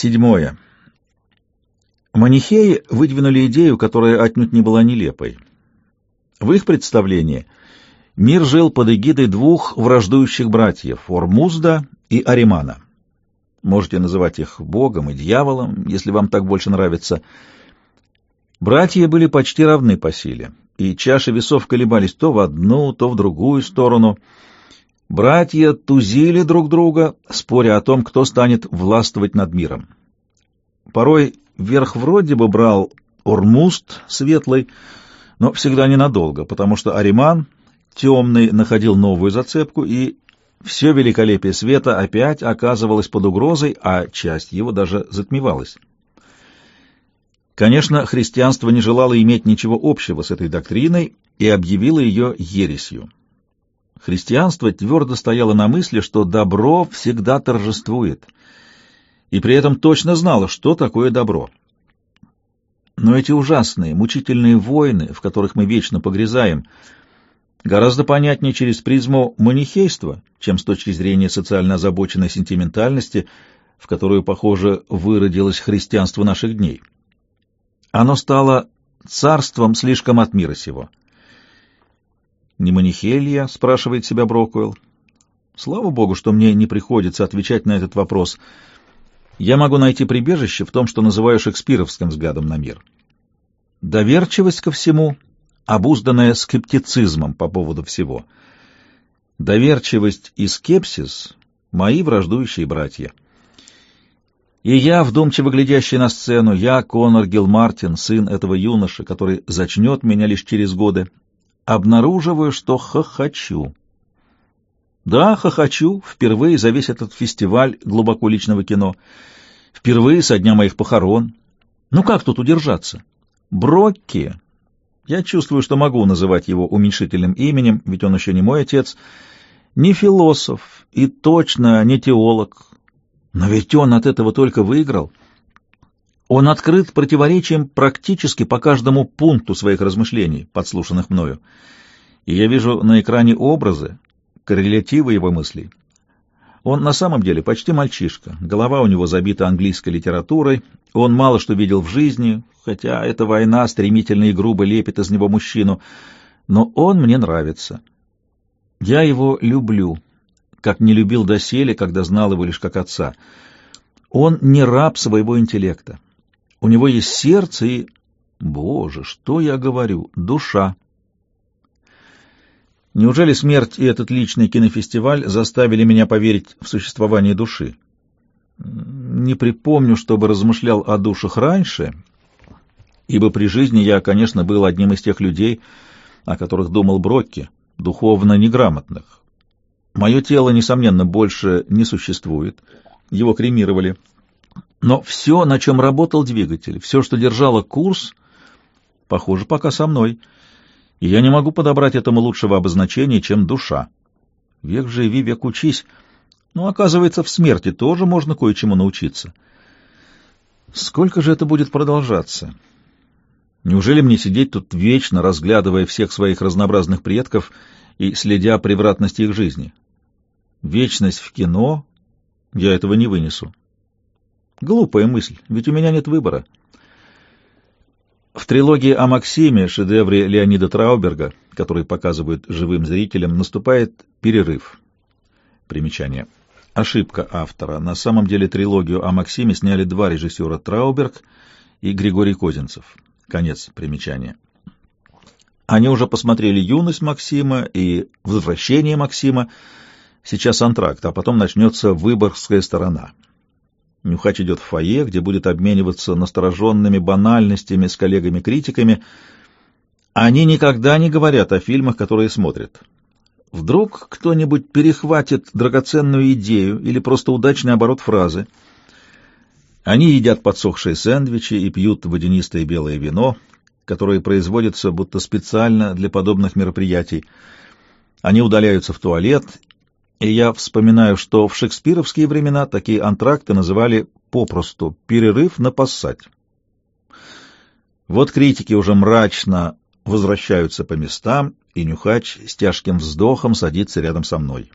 Седьмое. Манихеи выдвинули идею, которая отнюдь не была нелепой. В их представлении мир жил под эгидой двух враждующих братьев — Ормузда и Аримана. Можете называть их богом и дьяволом, если вам так больше нравится. Братья были почти равны по силе, и чаши весов колебались то в одну, то в другую сторону. Братья тузили друг друга, споря о том, кто станет властвовать над миром. Порой верх вроде бы брал Ормуст, светлый, но всегда ненадолго, потому что Ариман, темный, находил новую зацепку, и все великолепие света опять оказывалось под угрозой, а часть его даже затмевалась. Конечно, христианство не желало иметь ничего общего с этой доктриной и объявило ее ересью. Христианство твердо стояло на мысли, что добро всегда торжествует, и при этом точно знало, что такое добро. Но эти ужасные, мучительные войны, в которых мы вечно погрязаем, гораздо понятнее через призму манихейства, чем с точки зрения социально озабоченной сентиментальности, в которую, похоже, выродилось христианство наших дней. Оно стало царством слишком от мира сего. «Не манихелья?» — спрашивает себя Брокуэлл. «Слава Богу, что мне не приходится отвечать на этот вопрос. Я могу найти прибежище в том, что называю шекспировским взглядом на мир. Доверчивость ко всему, обузданная скептицизмом по поводу всего. Доверчивость и скепсис — мои враждующие братья». И я, вдумчиво глядящий на сцену, я, Конор Гилмартин, сын этого юноши, который зачнет меня лишь через годы, обнаруживаю, что хохочу. Да, хохочу, впервые за весь этот фестиваль глубоко личного кино, впервые со дня моих похорон. Ну как тут удержаться? Брокки. Я чувствую, что могу называть его уменьшительным именем, ведь он еще не мой отец, не философ и точно не теолог, но ведь он от этого только выиграл. Он открыт противоречием практически по каждому пункту своих размышлений, подслушанных мною. И я вижу на экране образы, коррелятивы его мыслей. Он на самом деле почти мальчишка, голова у него забита английской литературой, он мало что видел в жизни, хотя эта война стремительно и грубо лепит из него мужчину, но он мне нравится. Я его люблю, как не любил доселе, когда знал его лишь как отца. Он не раб своего интеллекта. У него есть сердце и... Боже, что я говорю? Душа. Неужели смерть и этот личный кинофестиваль заставили меня поверить в существование души? Не припомню, чтобы размышлял о душах раньше, ибо при жизни я, конечно, был одним из тех людей, о которых думал Брокки, духовно неграмотных. Мое тело, несомненно, больше не существует. Его кремировали. Но все, на чем работал двигатель, все, что держало курс, похоже, пока со мной. И я не могу подобрать этому лучшего обозначения, чем душа. Век живи, век учись. Но, оказывается, в смерти тоже можно кое-чему научиться. Сколько же это будет продолжаться? Неужели мне сидеть тут вечно, разглядывая всех своих разнообразных предков и следя превратности их жизни? Вечность в кино? Я этого не вынесу. Глупая мысль, ведь у меня нет выбора. В трилогии о Максиме, шедевре Леонида Трауберга, который показывают живым зрителям, наступает перерыв. Примечание. Ошибка автора. На самом деле трилогию о Максиме сняли два режиссера Трауберг и Григорий Козинцев. Конец примечания. Они уже посмотрели «Юность Максима» и «Возвращение Максима», Сейчас антракт, а потом начнется выборгская сторона. Нюхач идет в фойе, где будет обмениваться настороженными банальностями с коллегами-критиками. Они никогда не говорят о фильмах, которые смотрят. Вдруг кто-нибудь перехватит драгоценную идею или просто удачный оборот фразы. Они едят подсохшие сэндвичи и пьют водянистое белое вино, которое производится будто специально для подобных мероприятий. Они удаляются в туалет и я вспоминаю, что в шекспировские времена такие антракты называли попросту «перерыв на поссать». Вот критики уже мрачно возвращаются по местам, и Нюхач с тяжким вздохом садится рядом со мной.